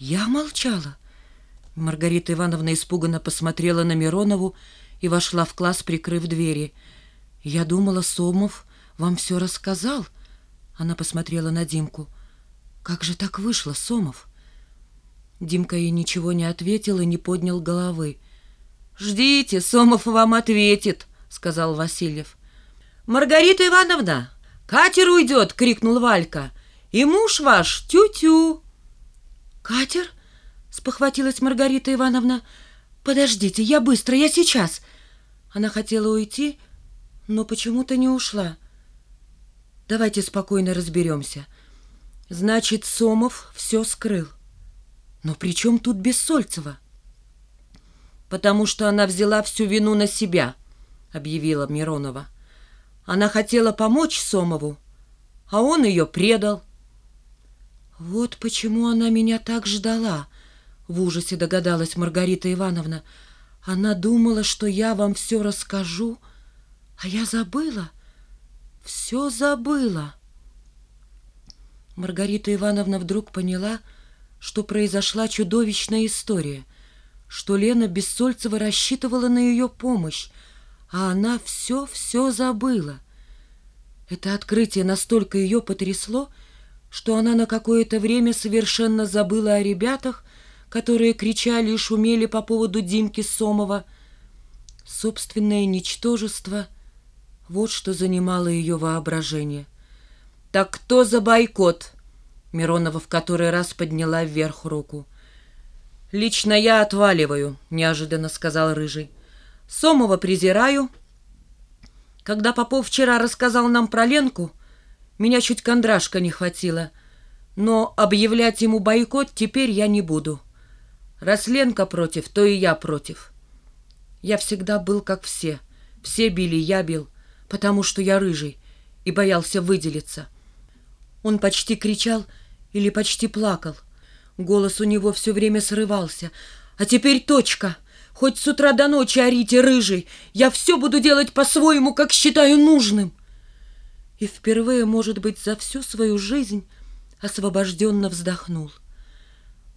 Я молчала. Маргарита Ивановна испуганно посмотрела на Миронову и вошла в класс, прикрыв двери. «Я думала, Сомов вам все рассказал». Она посмотрела на Димку. «Как же так вышло, Сомов?» Димка ей ничего не ответил и не поднял головы. «Ждите, Сомов вам ответит», — сказал Васильев. «Маргарита Ивановна, катер уйдет!» — крикнул Валька. «И муж ваш тю-тю!» «Катер?» — спохватилась Маргарита Ивановна. «Подождите, я быстро, я сейчас!» Она хотела уйти, но почему-то не ушла. «Давайте спокойно разберемся. Значит, Сомов все скрыл. Но при чем тут Бессольцева?» «Потому что она взяла всю вину на себя», — объявила Миронова. «Она хотела помочь Сомову, а он ее предал». «Вот почему она меня так ждала», — в ужасе догадалась Маргарита Ивановна. «Она думала, что я вам все расскажу, а я забыла, все забыла». Маргарита Ивановна вдруг поняла, что произошла чудовищная история — что Лена Бессольцева рассчитывала на ее помощь, а она все-все забыла. Это открытие настолько ее потрясло, что она на какое-то время совершенно забыла о ребятах, которые кричали и шумели по поводу Димки Сомова. Собственное ничтожество — вот что занимало ее воображение. «Так кто за бойкот?» Миронова в который раз подняла вверх руку. «Лично я отваливаю», — неожиданно сказал Рыжий. «Сомова презираю. Когда Попов вчера рассказал нам про Ленку, меня чуть кондрашка не хватило. Но объявлять ему бойкот теперь я не буду. Раз Ленка против, то и я против. Я всегда был как все. Все били, я бил, потому что я рыжий и боялся выделиться». Он почти кричал или почти плакал — Голос у него все время срывался. «А теперь точка! Хоть с утра до ночи орите, рыжий! Я все буду делать по-своему, как считаю нужным!» И впервые, может быть, за всю свою жизнь освобожденно вздохнул.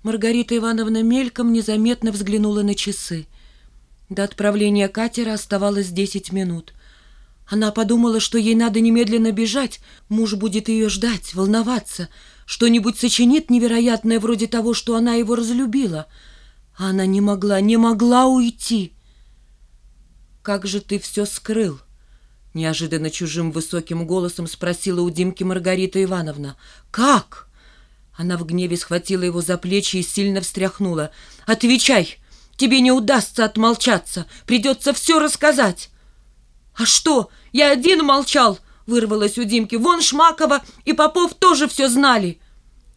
Маргарита Ивановна мельком незаметно взглянула на часы. До отправления катера оставалось десять минут. Она подумала, что ей надо немедленно бежать, муж будет ее ждать, волноваться — что-нибудь сочинит невероятное вроде того, что она его разлюбила. А она не могла, не могла уйти. «Как же ты все скрыл?» Неожиданно чужим высоким голосом спросила у Димки Маргарита Ивановна. «Как?» Она в гневе схватила его за плечи и сильно встряхнула. «Отвечай! Тебе не удастся отмолчаться! Придется все рассказать!» «А что? Я один молчал!» вырвалось у Димки. «Вон Шмакова и Попов тоже все знали!»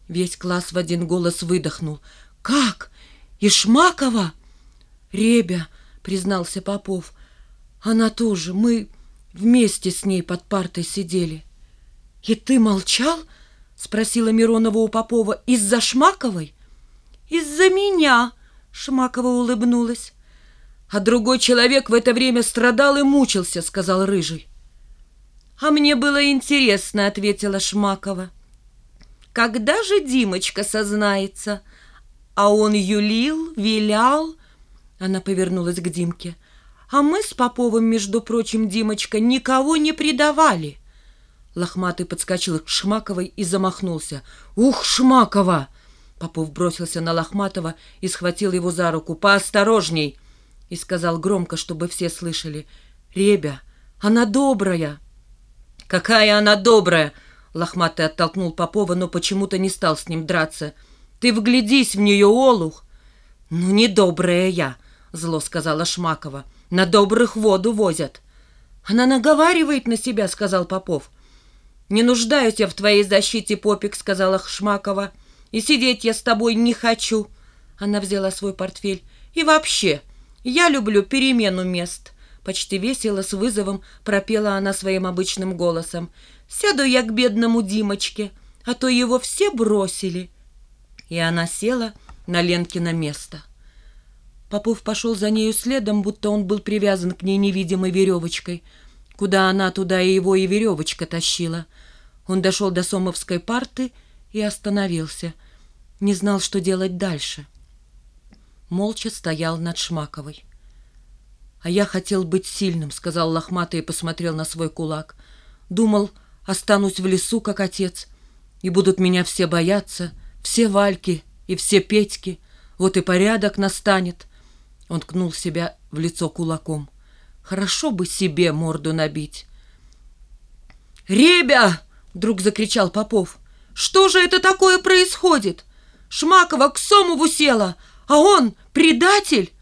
Весь класс в один голос выдохнул. «Как? И Шмакова?» «Ребя», — признался Попов. «Она тоже. Мы вместе с ней под партой сидели». «И ты молчал?» — спросила Миронова у Попова. «Из-за Шмаковой?» «Из-за меня!» — Шмакова улыбнулась. «А другой человек в это время страдал и мучился», — сказал Рыжий. «А мне было интересно», — ответила Шмакова. «Когда же Димочка сознается? А он юлил, вилял?» Она повернулась к Димке. «А мы с Поповым, между прочим, Димочка, никого не предавали». Лохматый подскочил к Шмаковой и замахнулся. «Ух, Шмакова!» Попов бросился на Лохматова и схватил его за руку. «Поосторожней!» И сказал громко, чтобы все слышали. «Ребя, она добрая!» «Какая она добрая!» Лохматый оттолкнул Попова, но почему-то не стал с ним драться. «Ты вглядись в нее, Олух!» «Ну, не добрая я!» — зло сказала Шмакова. «На добрых воду возят!» «Она наговаривает на себя!» — сказал Попов. «Не нуждаюсь я в твоей защите, Попик!» — сказала Шмакова. «И сидеть я с тобой не хочу!» Она взяла свой портфель. «И вообще, я люблю перемену мест!» Почти весело, с вызовом пропела она своим обычным голосом. «Сяду я к бедному Димочке, а то его все бросили». И она села на Ленкино место. Попов пошел за нею следом, будто он был привязан к ней невидимой веревочкой. Куда она, туда и его и веревочка тащила. Он дошел до Сомовской парты и остановился. не знал, что делать дальше. Молча стоял над Шмаковой. «А я хотел быть сильным», — сказал лохматый и посмотрел на свой кулак. «Думал, останусь в лесу, как отец, и будут меня все бояться, все Вальки и все Петьки. Вот и порядок настанет». Он ткнул себя в лицо кулаком. «Хорошо бы себе морду набить». «Ребя!» — вдруг закричал Попов. «Что же это такое происходит? Шмакова к Сомову села, а он предатель?»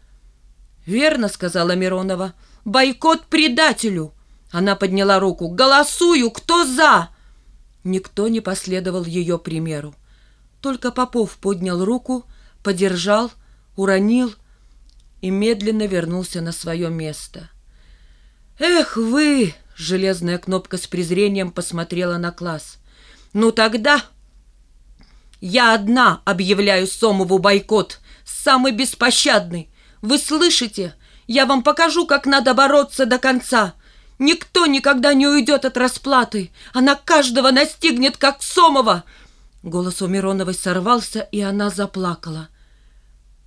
«Верно», — сказала Миронова. «Бойкот предателю!» Она подняла руку. «Голосую! Кто за?» Никто не последовал ее примеру. Только Попов поднял руку, подержал, уронил и медленно вернулся на свое место. «Эх вы!» — железная кнопка с презрением посмотрела на класс. «Ну тогда я одна объявляю Сомову бойкот, самый беспощадный. Вы слышите? Я вам покажу, как надо бороться до конца. Никто никогда не уйдет от расплаты. Она каждого настигнет, как Сомова. Голос у Мироновой сорвался, и она заплакала.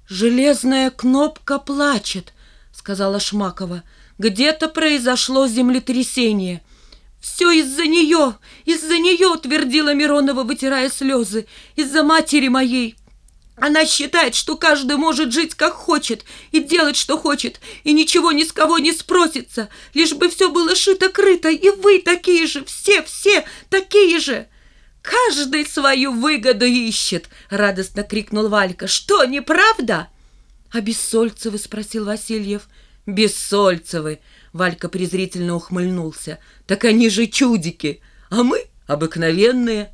«Железная кнопка плачет», — сказала Шмакова. «Где-то произошло землетрясение». «Все из-за нее, из-за нее», — твердила Миронова, вытирая слезы, «из-за матери моей. Она считает, что каждый может жить как хочет и делать, что хочет, и ничего ни с кого не спросится, лишь бы все было шито-крыто, и вы такие же, все, все такие же. Каждый свою выгоду ищет, радостно крикнул Валька. Что, неправда? А Бессольцевы, спросил Васильев. Бессольцевы, Валька презрительно ухмыльнулся. Так они же чудики, а мы обыкновенные.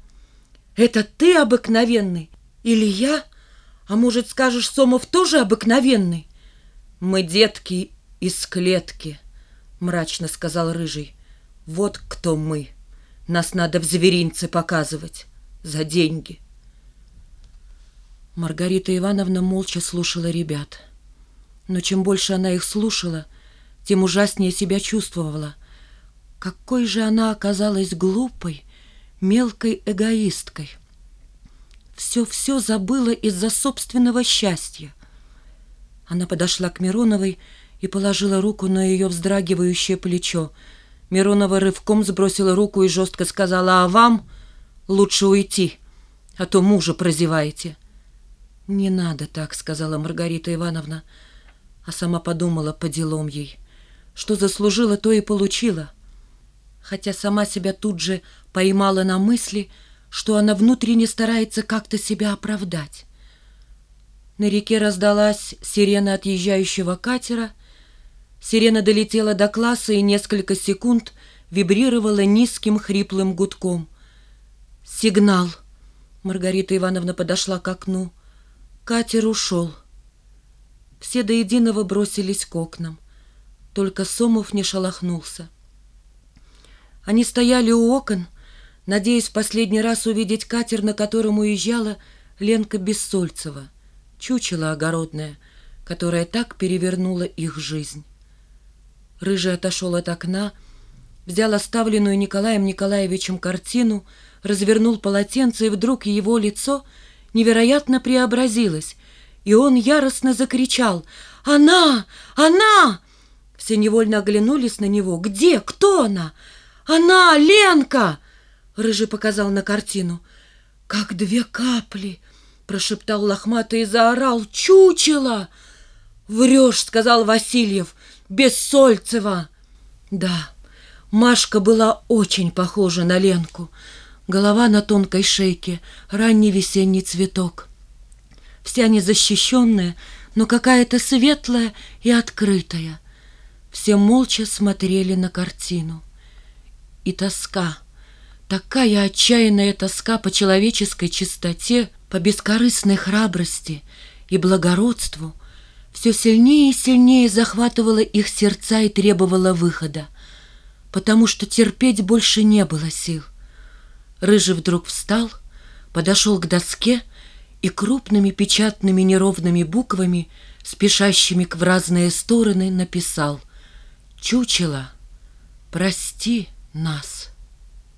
Это ты обыкновенный или я? А может, скажешь, Сомов тоже обыкновенный? Мы детки из клетки, мрачно сказал Рыжий. Вот кто мы. Нас надо в зверинце показывать. За деньги. Маргарита Ивановна молча слушала ребят. Но чем больше она их слушала, тем ужаснее себя чувствовала. Какой же она оказалась глупой, мелкой эгоисткой все-все забыла из-за собственного счастья. Она подошла к Мироновой и положила руку на ее вздрагивающее плечо. Миронова рывком сбросила руку и жестко сказала, «А вам лучше уйти, а то мужа прозеваете». «Не надо так», — сказала Маргарита Ивановна, а сама подумала по делам ей. Что заслужила, то и получила. Хотя сама себя тут же поймала на мысли — что она внутренне старается как-то себя оправдать. На реке раздалась сирена отъезжающего катера. Сирена долетела до класса и несколько секунд вибрировала низким хриплым гудком. «Сигнал!» Маргарита Ивановна подошла к окну. Катер ушел. Все до единого бросились к окнам. Только Сомов не шелохнулся. Они стояли у окон, надеясь в последний раз увидеть катер, на котором уезжала Ленка Бессольцева, чучело огородное, которое так перевернуло их жизнь. Рыжий отошел от окна, взял оставленную Николаем Николаевичем картину, развернул полотенце, и вдруг его лицо невероятно преобразилось, и он яростно закричал «Она! Она!» Все невольно оглянулись на него. «Где? Кто она?» «Она! Ленка!» Рыжий показал на картину. «Как две капли!» — прошептал лохматый и заорал. «Чучело!» «Врешь!» — сказал Васильев. «Бессольцева!» Да, Машка была очень похожа на Ленку. Голова на тонкой шейке, ранний весенний цветок. Вся незащищенная, но какая-то светлая и открытая. Все молча смотрели на картину. И тоска — Такая отчаянная тоска по человеческой чистоте, по бескорыстной храбрости и благородству все сильнее и сильнее захватывала их сердца и требовала выхода, потому что терпеть больше не было сил. Рыжий вдруг встал, подошел к доске и крупными печатными неровными буквами, спешащими в разные стороны, написал «Чучело, прости нас».